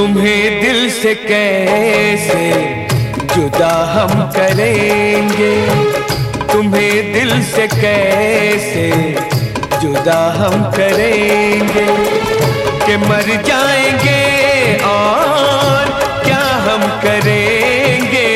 तुम्हें दिल से कैसे जुदा हम करेंगे? तुम्हें दिल से कैसे जुदा हम करेंगे? कि मर जाएँगे और क्या हम करेंगे?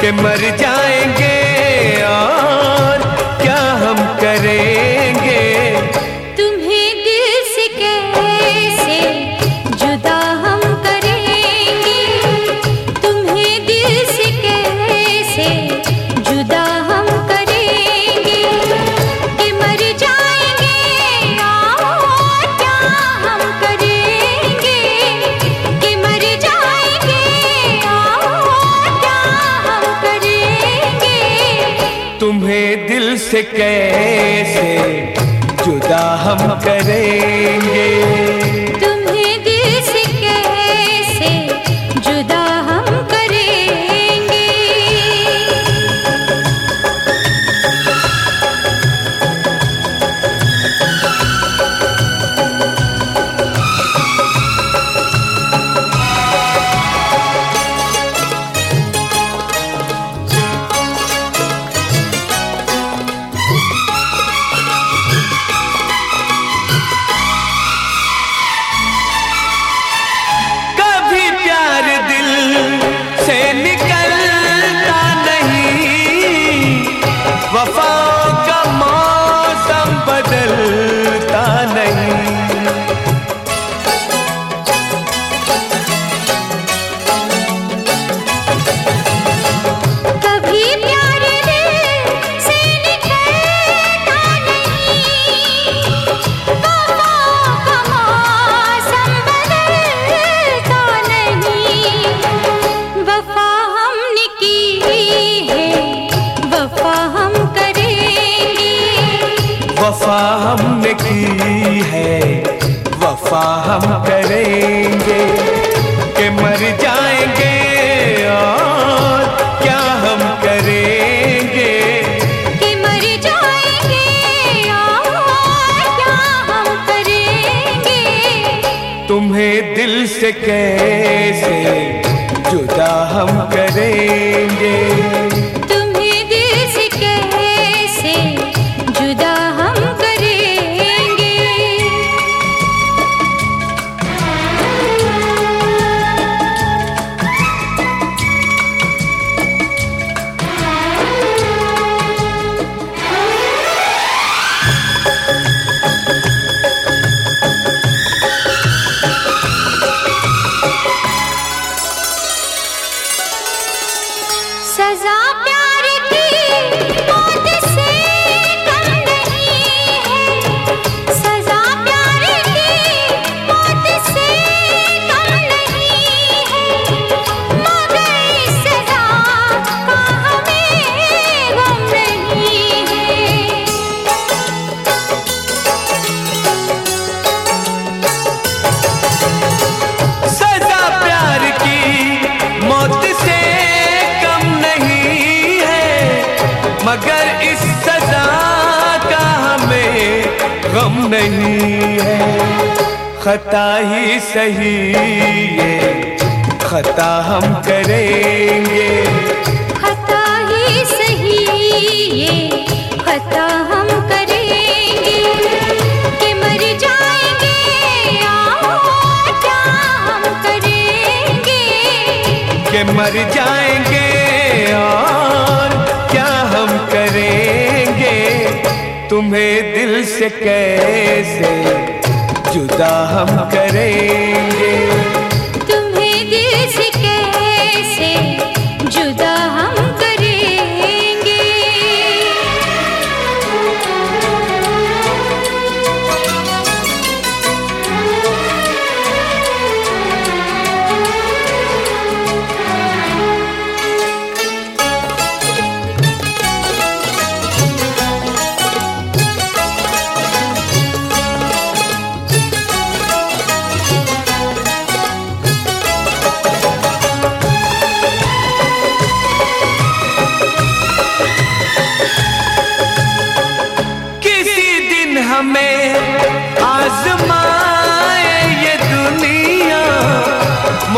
कि मर जाएँगे से कैसे जुदा हम करेंगे? वफा हमने की है। वफा हम करेंगे कि मर जाएँगे और क्या हम करेंगे? कि मर जाएँगे और क्या हम करेंगे? तुम्हें दिल से कैसे जुदा हम करेंगे? सजा का हमें गम नहीं है। खता ही सही ये खता हम करेंगे। खता ही सही ये खता हम करेंगे। कि मर जाएँगे और क्या हम करेंगे? कि मर तुम्हें दिल से कैसे जुदा हम करेंगे?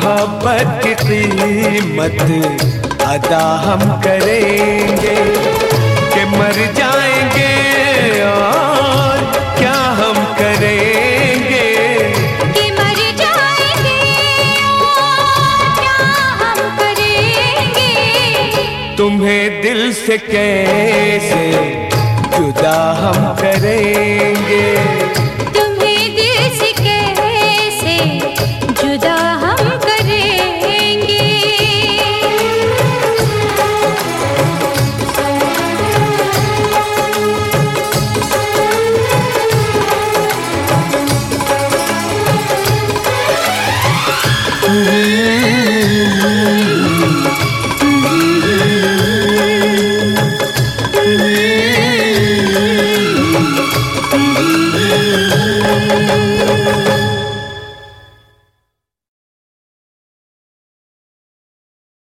मोहब्बत की कीमत अदा हम करेंगे कि मर जाएँगे और क्या हम करेंगे? कि मर जाएँगे और क्या हम करेंगे? तुम्हें दिल से कैसे